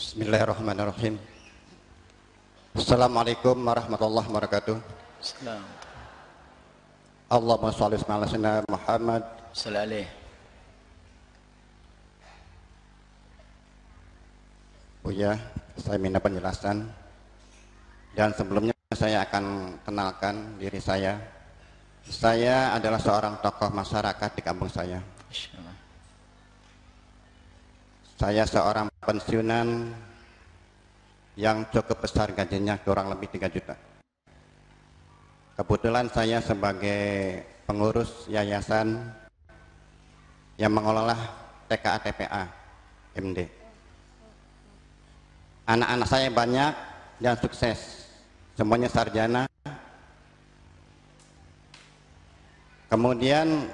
Bismillahirrahmanirrahim. Assalamualaikum warahmatullahi wabarakatuh. Salam. Allahumma sholli ala sayyidina Muhammad. Salam Buya, saya minta penjelasan. Dan sebelumnya saya akan kenalkan diri saya. Saya adalah seorang tokoh masyarakat di kampung saya. Insyaallah. Saya seorang pensiunan yang cukup besar gajinya kurang lebih 3 juta. Kebetulan saya sebagai pengurus yayasan yang mengelola TKA TPA MD. Anak-anak saya banyak dan sukses. Semuanya sarjana. Kemudian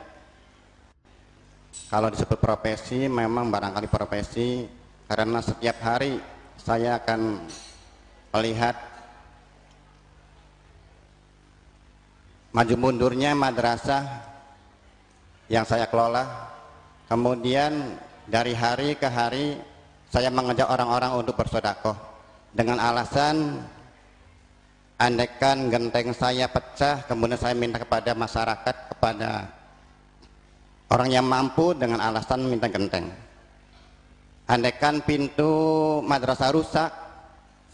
kalau disebut profesi, memang barangkali profesi karena setiap hari saya akan melihat maju mundurnya madrasah yang saya kelola. Kemudian dari hari ke hari saya mengajak orang-orang untuk bersodakoh dengan alasan andaikan genteng saya pecah, kemudian saya minta kepada masyarakat, kepada orang yang mampu dengan alasan minta genteng. Andaikan pintu madrasah rusak,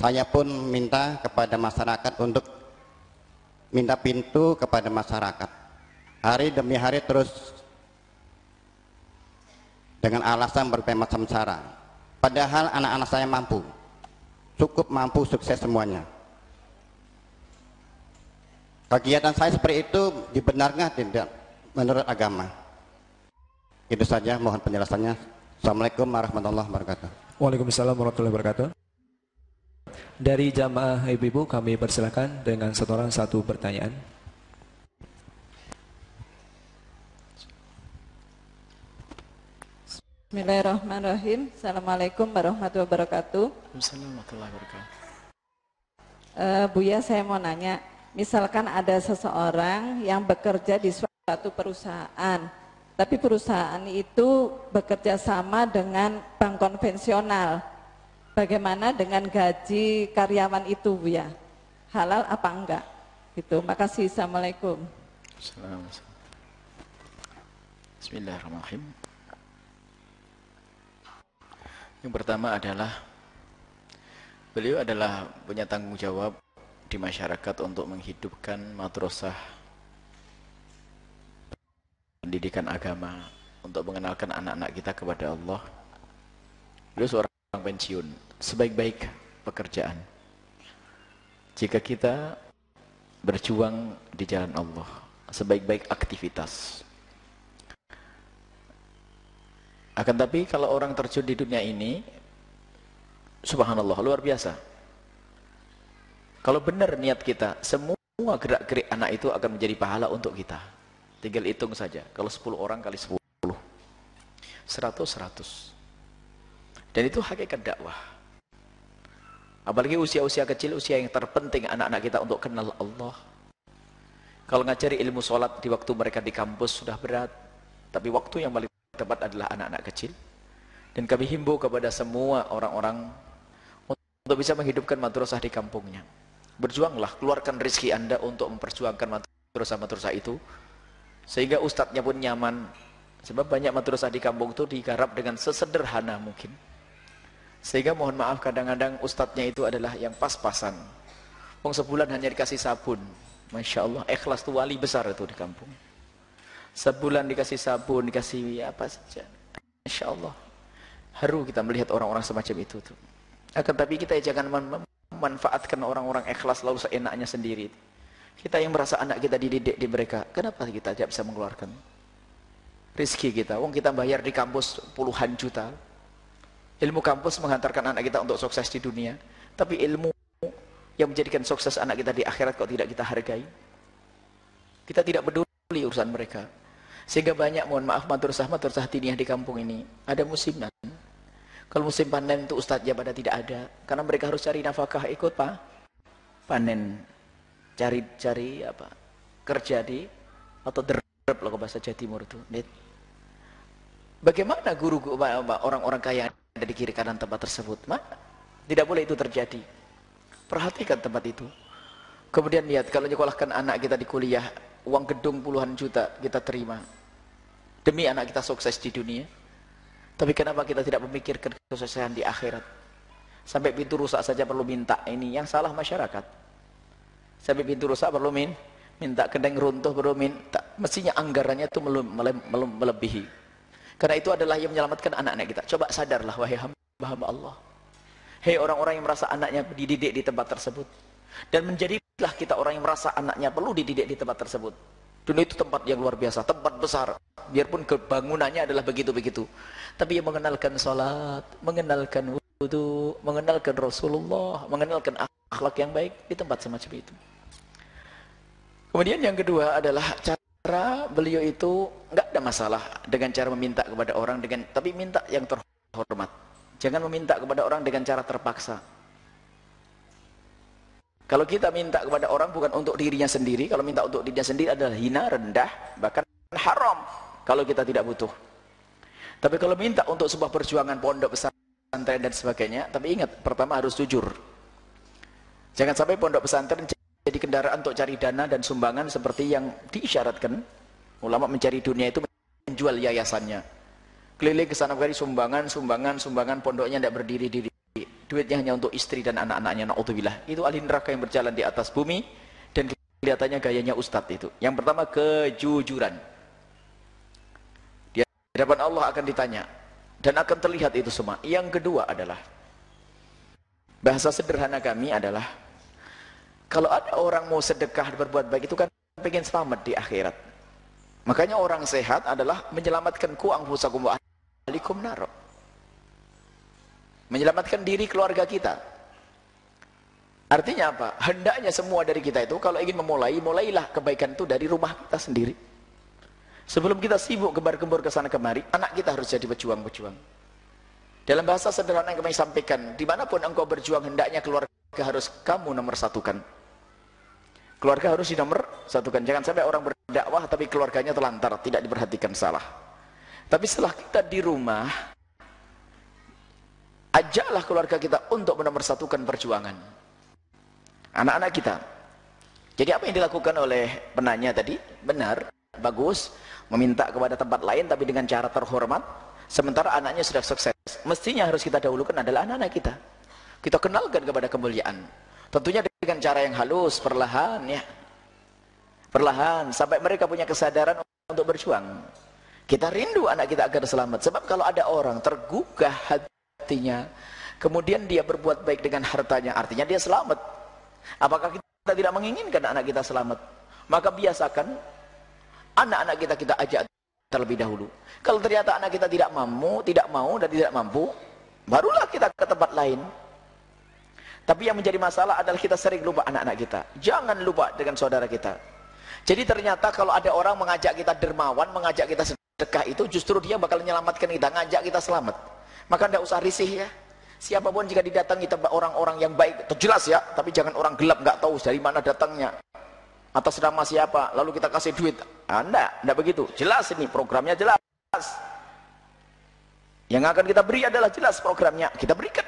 saya pun minta kepada masyarakat untuk minta pintu kepada masyarakat. Hari demi hari terus dengan alasan berbagai macam cara. Padahal anak-anak saya mampu, cukup mampu sukses semuanya. Kegiatan saya seperti itu dibenarkan tidak menurut agama. Itu saja mohon penjelasannya. Assalamualaikum warahmatullahi wabarakatuh. Waalaikumsalam warahmatullahi wabarakatuh. Dari jamaah ibu-ibu kami persilakan dengan setoran satu pertanyaan. Bismillahirrahmanirrahim. Assalamualaikum warahmatullahi wabarakatuh. Assalamualaikum warahmatullahi wabarakatuh. Eh, Buya, saya mau nanya, misalkan ada seseorang yang bekerja di suatu perusahaan, tapi perusahaan itu bekerja sama dengan bank konvensional. Bagaimana dengan gaji karyawan itu, Buya? Halal apa enggak? Gitu. Makasih. Assalamualaikum. Assalamualaikum. Bismillahirrahmanirrahim. Yang pertama adalah beliau adalah punya tanggung jawab di masyarakat untuk menghidupkan madrasah pendidikan agama untuk mengenalkan anak-anak kita kepada Allah. Beliau seorang pensiun, sebaik-baik pekerjaan. Jika kita berjuang di jalan Allah, sebaik-baik aktivitas. Akan tapi kalau orang terjun di dunia ini, subhanallah, luar biasa. Kalau benar niat kita, semua gerak-gerik anak itu akan menjadi pahala untuk kita. Tinggal hitung saja, kalau 10 orang kali 10. 100, 100. Dan itu hakikat dakwah. Apalagi usia-usia kecil, usia yang terpenting anak-anak kita untuk kenal Allah. Kalau ngajari ilmu sholat di waktu mereka di kampus sudah berat. Tapi waktu yang paling tepat adalah anak-anak kecil. Dan kami himbau kepada semua orang-orang untuk bisa menghidupkan madrasah di kampungnya. Berjuanglah, keluarkan rezeki anda untuk memperjuangkan madrasah-madrasah itu. Sehingga ustadznya pun nyaman. Sebab banyak madrasah di kampung itu digarap dengan sesederhana mungkin. Sehingga mohon maaf kadang-kadang ustadznya itu adalah yang pas-pasan. Wong sebulan hanya dikasih sabun. Masya Allah, ikhlas itu wali besar itu di kampung. Sebulan dikasih sabun, dikasih apa saja. Masya Allah. Haru kita melihat orang-orang semacam itu tuh. Akan tapi kita jangan memanfaatkan orang-orang ikhlas lalu seenaknya sendiri. Kita yang merasa anak kita dididik di mereka, kenapa kita tidak bisa mengeluarkan rizki kita? Wong kita bayar di kampus puluhan juta. Ilmu kampus menghantarkan anak kita untuk sukses di dunia. Tapi ilmu yang menjadikan sukses anak kita di akhirat kok tidak kita hargai. Kita tidak peduli urusan mereka. Sehingga banyak mohon maaf madrasah-madrasah diniyah di kampung ini ada musim nan. Kalau musim panen itu ustadznya pada tidak ada karena mereka harus cari nafkah ikut Pak panen cari cari apa kerja di atau derep loh bahasa Jawa Timur itu. Bagaimana guru orang-orang kaya ada di kiri kanan tempat tersebut? Mana? Tidak boleh itu terjadi. Perhatikan tempat itu. Kemudian lihat, kalau nyekolahkan anak kita di kuliah, uang gedung puluhan juta kita terima. Demi anak kita sukses di dunia. Tapi kenapa kita tidak memikirkan kesuksesan di akhirat? Sampai pintu rusak saja perlu minta. Ini yang salah masyarakat. Sampai pintu rusak perlu min, minta kedeng runtuh perlu minta. Mestinya anggarannya itu melebihi. Karena itu adalah yang menyelamatkan anak-anak kita. Coba sadarlah wahai hamba-hamba Allah. Hei orang-orang yang merasa anaknya dididik di tempat tersebut. Dan menjadilah kita orang yang merasa anaknya perlu dididik di tempat tersebut. Dunia itu tempat yang luar biasa, tempat besar. Biarpun kebangunannya adalah begitu-begitu. Tapi yang mengenalkan sholat, mengenalkan wudhu, mengenalkan Rasulullah, mengenalkan akhlak yang baik di tempat semacam itu. Kemudian yang kedua adalah cara beliau itu nggak ada masalah dengan cara meminta kepada orang dengan tapi minta yang terhormat. Jangan meminta kepada orang dengan cara terpaksa. Kalau kita minta kepada orang bukan untuk dirinya sendiri, kalau minta untuk dirinya sendiri adalah hina, rendah, bahkan haram kalau kita tidak butuh. Tapi kalau minta untuk sebuah perjuangan pondok pesantren dan sebagainya, tapi ingat, pertama harus jujur. Jangan sampai pondok pesantren jadi kendaraan untuk cari dana dan sumbangan seperti yang diisyaratkan. Ulama mencari dunia itu menjual yayasannya keliling ke sana kemari sumbangan, sumbangan, sumbangan, pondoknya tidak berdiri-diri. Duitnya hanya untuk istri dan anak-anaknya, na'udzubillah. Itu ahli neraka yang berjalan di atas bumi, dan kelihatannya gayanya ustadz itu. Yang pertama, kejujuran. Di hadapan Allah akan ditanya, dan akan terlihat itu semua. Yang kedua adalah, bahasa sederhana kami adalah, kalau ada orang mau sedekah berbuat baik itu kan pengen selamat di akhirat. Makanya orang sehat adalah menyelamatkan ku anfusakum wa alikum naro. Menyelamatkan diri keluarga kita. Artinya apa? Hendaknya semua dari kita itu kalau ingin memulai, mulailah kebaikan itu dari rumah kita sendiri. Sebelum kita sibuk gembar-gembor ke sana kemari, anak kita harus jadi pejuang-pejuang. Dalam bahasa sederhana yang kami sampaikan, di mana pun engkau berjuang, hendaknya keluarga harus kamu nomor satukan. Keluarga harus di nomor satukan. Jangan sampai orang berdakwah tapi keluarganya telantar, tidak diperhatikan salah. Tapi setelah kita di rumah, ajaklah keluarga kita untuk menomorsatukan perjuangan. Anak-anak kita. Jadi apa yang dilakukan oleh penanya tadi? Benar, bagus. Meminta kepada tempat lain tapi dengan cara terhormat. Sementara anaknya sudah sukses. Mestinya harus kita dahulukan adalah anak-anak kita. Kita kenalkan kepada kemuliaan. Tentunya dengan cara yang halus, perlahan ya. Perlahan, sampai mereka punya kesadaran untuk berjuang. Kita rindu anak kita agar selamat. Sebab kalau ada orang tergugah hatinya, kemudian dia berbuat baik dengan hartanya, artinya dia selamat. Apakah kita tidak menginginkan anak kita selamat? Maka biasakan anak-anak kita kita ajak terlebih dahulu. Kalau ternyata anak kita tidak mampu, tidak mau dan tidak mampu, barulah kita ke tempat lain. Tapi yang menjadi masalah adalah kita sering lupa anak-anak kita. Jangan lupa dengan saudara kita. Jadi ternyata kalau ada orang mengajak kita dermawan, mengajak kita sedekah itu justru dia bakal menyelamatkan kita, ngajak kita selamat. Maka tidak usah risih ya. Siapa pun jika didatangi tempat orang-orang yang baik, jelas ya, tapi jangan orang gelap nggak tahu dari mana datangnya. Atas nama siapa, lalu kita kasih duit. Anda, ah, tidak begitu. Jelas ini programnya jelas. Yang akan kita beri adalah jelas programnya. Kita berikan.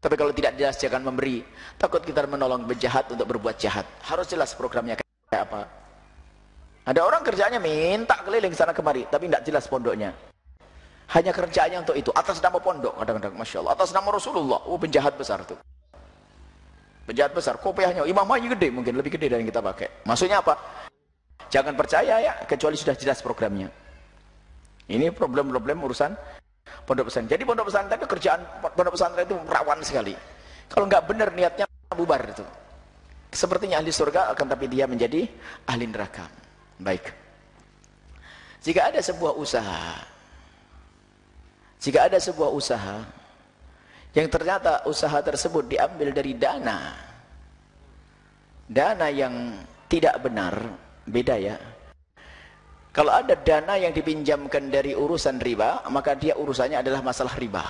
Tapi kalau tidak jelas jangan memberi. Takut kita menolong penjahat untuk berbuat jahat. Harus jelas programnya kayak apa. Ada orang kerjanya minta keliling sana kemari, tapi tidak jelas pondoknya. Hanya kerjanya untuk itu, atas nama pondok kadang-kadang, masya Allah, atas nama Rasulullah, oh penjahat besar tuh. Penjahat besar, kopiahnya, imamnya gede, mungkin lebih gede dari yang kita pakai. Maksudnya apa? Jangan percaya ya, kecuali sudah jelas programnya. Ini problem-problem urusan pondok pesantren. Jadi pondok pesantren itu kerjaan pondok pesantren itu rawan sekali. Kalau nggak benar niatnya bubar itu. Sepertinya ahli surga akan tapi dia menjadi ahli neraka. Baik. Jika ada sebuah usaha, jika ada sebuah usaha yang ternyata usaha tersebut diambil dari dana, dana yang tidak benar, beda ya. Kalau ada dana yang dipinjamkan dari urusan riba, maka dia urusannya adalah masalah riba.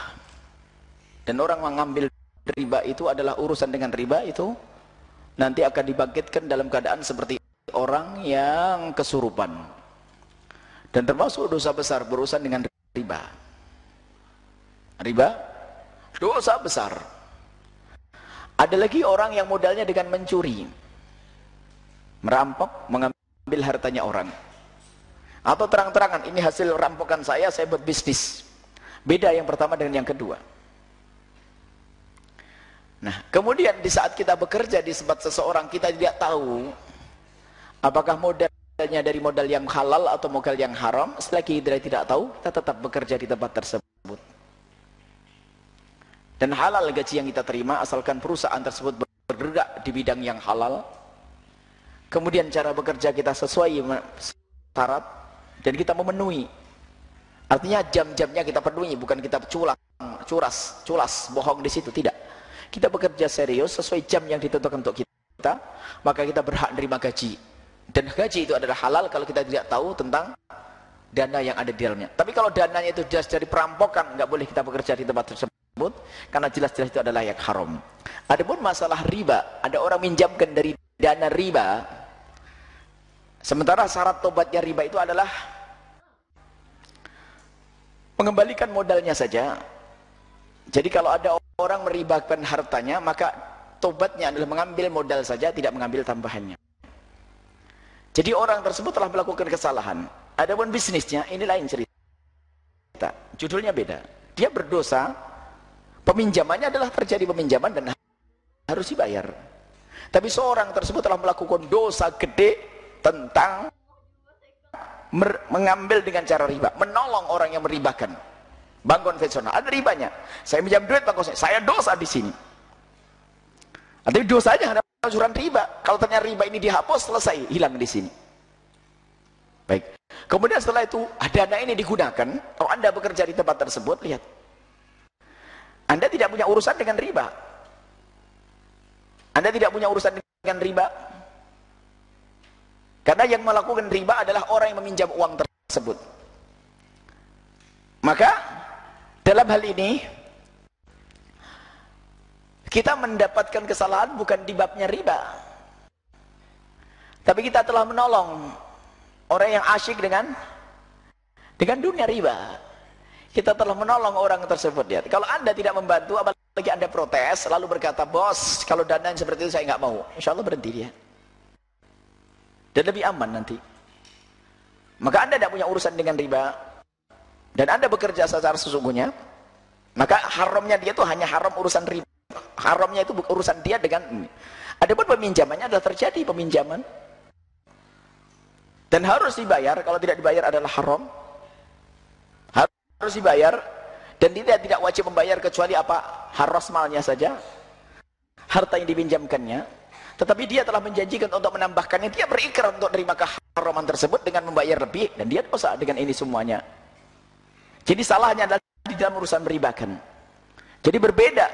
Dan orang mengambil riba itu adalah urusan dengan riba itu nanti akan dibangkitkan dalam keadaan seperti orang yang kesurupan dan termasuk dosa besar berurusan dengan riba riba dosa besar. Ada lagi orang yang modalnya dengan mencuri. Merampok mengambil hartanya orang. Atau terang-terangan ini hasil rampokan saya saya buat bisnis beda yang pertama dengan yang kedua. Nah kemudian di saat kita bekerja di tempat seseorang kita tidak tahu apakah modalnya dari modal yang halal atau modal yang haram. Selagi kita tidak tahu kita tetap bekerja di tempat tersebut dan halal gaji yang kita terima asalkan perusahaan tersebut bergerak di bidang yang halal. Kemudian cara bekerja kita sesuai syarat dan kita memenuhi. Artinya jam-jamnya kita penuhi bukan kita culang curas culas bohong di situ tidak. Kita bekerja serius sesuai jam yang ditentukan untuk kita maka kita berhak menerima gaji. Dan gaji itu adalah halal kalau kita tidak tahu tentang dana yang ada di dalamnya. Tapi kalau dananya itu jelas dari perampokan nggak boleh kita bekerja di tempat tersebut karena jelas-jelas itu adalah yang haram adapun masalah riba ada orang minjamkan dari dana riba sementara syarat tobatnya riba itu adalah mengembalikan modalnya saja jadi kalau ada orang meribakan hartanya maka tobatnya adalah mengambil modal saja tidak mengambil tambahannya jadi orang tersebut telah melakukan kesalahan. Adapun bisnisnya ini lain cerita. Judulnya beda. Dia berdosa. Peminjamannya adalah terjadi peminjaman dan harus dibayar. Tapi seorang tersebut telah melakukan dosa gede tentang mengambil dengan cara riba, menolong orang yang meribakan. Bank konvensional ada ribanya. Saya minjam duit bank konvensional, saya dosa di sini. Tapi dosanya ada anjuran riba. Kalau ternyata riba ini dihapus, selesai, hilang di sini. Baik. Kemudian setelah itu, dana ini digunakan, kalau Anda bekerja di tempat tersebut, lihat. Anda tidak punya urusan dengan riba. Anda tidak punya urusan dengan riba. Karena yang melakukan riba adalah orang yang meminjam uang tersebut. Maka, dalam hal ini, kita mendapatkan kesalahan bukan di babnya riba. Tapi kita telah menolong orang yang asyik dengan dengan dunia riba. Kita telah menolong orang tersebut ya. Kalau anda tidak membantu, apalagi anda protes, lalu berkata, bos, kalau dana yang seperti itu saya nggak mau. Insya Allah berhenti dia. Dan lebih aman nanti. Maka anda tidak punya urusan dengan riba. Dan anda bekerja secara sesungguhnya. Maka haramnya dia itu hanya haram urusan riba haramnya itu urusan dia dengan ini. Adapun peminjamannya adalah terjadi peminjaman dan harus dibayar. Kalau tidak dibayar adalah haram. Harus dibayar dan dia tidak wajib membayar kecuali apa harus malnya saja, harta yang dipinjamkannya. Tetapi dia telah menjanjikan untuk menambahkannya. Dia berikrar untuk menerima keharaman tersebut dengan membayar lebih dan dia dosa dengan ini semuanya. Jadi salahnya adalah di dalam urusan beribakan. Jadi berbeda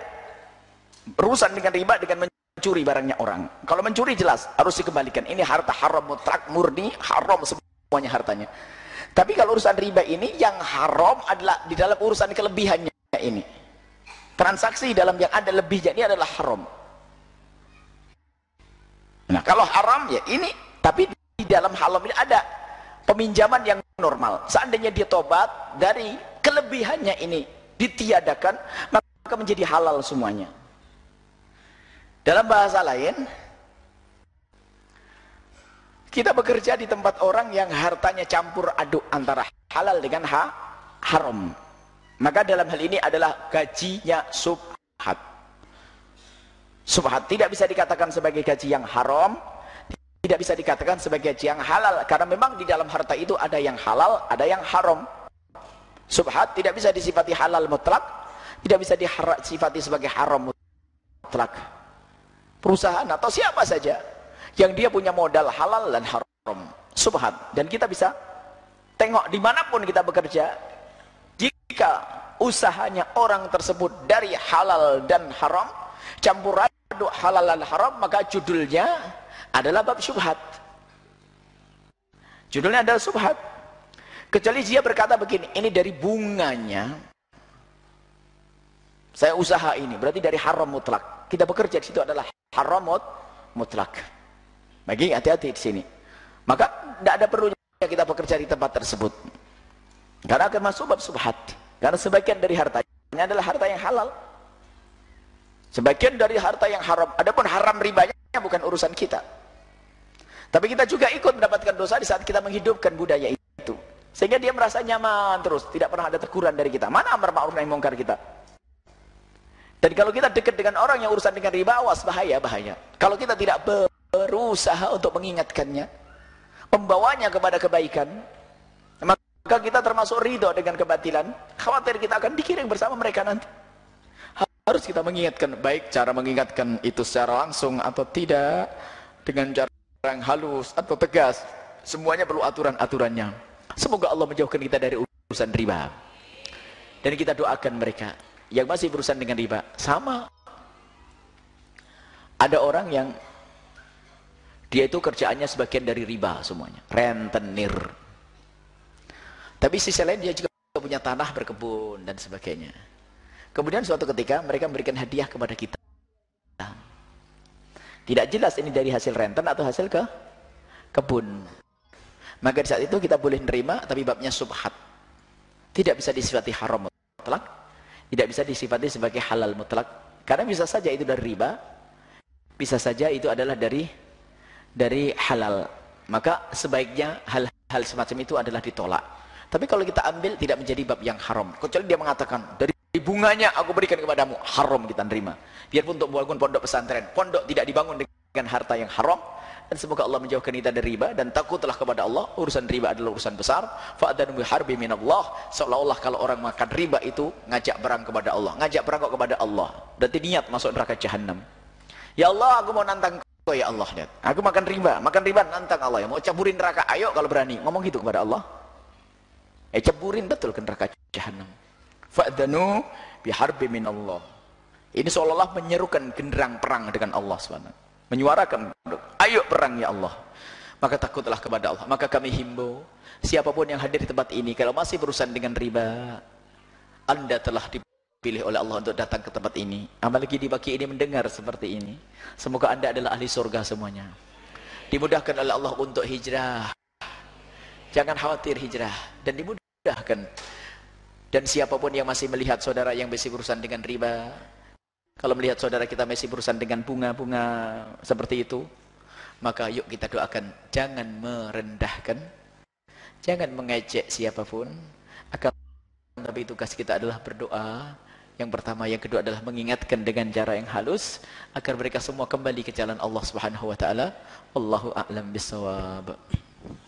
berurusan dengan riba dengan mencuri barangnya orang. Kalau mencuri jelas harus dikembalikan. Ini harta haram mutlak murni, haram semuanya hartanya. Tapi kalau urusan riba ini yang haram adalah di dalam urusan kelebihannya ini. Transaksi dalam yang ada lebihnya ini adalah haram. Nah, kalau haram ya ini, tapi di dalam haram ini ada peminjaman yang normal. Seandainya dia tobat dari kelebihannya ini ditiadakan, maka menjadi halal semuanya. Dalam bahasa lain, kita bekerja di tempat orang yang hartanya campur aduk antara halal dengan ha haram. Maka dalam hal ini adalah gajinya subhat. Subhat tidak bisa dikatakan sebagai gaji yang haram, tidak bisa dikatakan sebagai gaji yang halal karena memang di dalam harta itu ada yang halal, ada yang haram. Subhat tidak bisa disifati halal mutlak, tidak bisa disifati sebagai haram mutlak perusahaan atau siapa saja yang dia punya modal halal dan haram. Subhat dan kita bisa tengok di mana pun kita bekerja jika usahanya orang tersebut dari halal dan haram campur aduk halal dan haram maka judulnya adalah bab subhat. Judulnya adalah subhat. Kecuali dia berkata begini ini dari bunganya. Saya usaha ini berarti dari haram mutlak. Kita bekerja di situ adalah haramut mutlak. Bagi hati-hati di sini. Maka tidak ada perlunya kita bekerja di tempat tersebut. Karena akan masuk bab subhat. Karena sebagian dari hartanya adalah harta yang halal. sebagian dari harta yang haram adapun haram ribanya bukan urusan kita tapi kita juga ikut mendapatkan dosa di saat kita menghidupkan budaya itu sehingga dia merasa nyaman terus tidak pernah ada teguran dari kita mana amar ma'ruf nahi mungkar kita dan kalau kita dekat dengan orang yang urusan dengan riba awas bahaya bahaya kalau kita tidak berusaha untuk mengingatkannya membawanya kepada kebaikan maka kita termasuk ridho dengan kebatilan. Khawatir kita akan dikirim bersama mereka nanti. Harus kita mengingatkan baik cara mengingatkan itu secara langsung atau tidak dengan cara yang halus atau tegas. Semuanya perlu aturan-aturannya. Semoga Allah menjauhkan kita dari urusan riba. Dan kita doakan mereka yang masih berurusan dengan riba. Sama. Ada orang yang dia itu kerjaannya sebagian dari riba semuanya rentenir tapi sisi lain dia juga punya tanah berkebun dan sebagainya. Kemudian suatu ketika mereka memberikan hadiah kepada kita. Tidak jelas ini dari hasil renten atau hasil ke kebun. Maka di saat itu kita boleh nerima tapi babnya subhat. Tidak bisa disifati haram mutlak, tidak bisa disifati sebagai halal mutlak. Karena bisa saja itu dari riba, bisa saja itu adalah dari dari halal. Maka sebaiknya hal-hal semacam itu adalah ditolak. Tapi kalau kita ambil tidak menjadi bab yang haram. Kecuali dia mengatakan dari bunganya aku berikan kepadamu haram kita nerima. Biarpun untuk membangun pondok pesantren, pondok tidak dibangun dengan harta yang haram. Dan semoga Allah menjauhkan kita dari riba dan takutlah kepada Allah. Urusan riba adalah urusan besar. Fa'adanu harbi minallah. Seolah-olah kalau orang makan riba itu ngajak perang kepada Allah. Ngajak perang kepada Allah. Berarti niat masuk neraka jahanam. Ya Allah, aku mau nantang kau ya Allah. Lihat. Aku makan riba, makan riba nantang Allah. Ya mau caburin neraka, ayo kalau berani. Ngomong gitu kepada Allah. Eh ceburin betul ke neraka jahanam. Fa'danu biharbi min Allah. Ini seolah-olah menyerukan genderang perang dengan Allah SWT. Menyuarakan, ayo perang ya Allah. Maka takutlah kepada Allah. Maka kami himbau, siapa pun yang hadir di tempat ini, kalau masih berurusan dengan riba, anda telah dipilih oleh Allah untuk datang ke tempat ini. Apalagi di pagi ini mendengar seperti ini. Semoga anda adalah ahli surga semuanya. Dimudahkan oleh Allah untuk hijrah. Jangan khawatir hijrah. Dan dimudahkan mudahkan dan siapa pun yang masih melihat saudara yang masih berurusan dengan riba kalau melihat saudara kita masih berurusan dengan bunga-bunga seperti itu maka yuk kita doakan jangan merendahkan jangan mengejek siapa pun akan tapi tugas kita adalah berdoa yang pertama yang kedua adalah mengingatkan dengan cara yang halus agar mereka semua kembali ke jalan Allah Subhanahu wa taala. Wallahu a'lam bissawab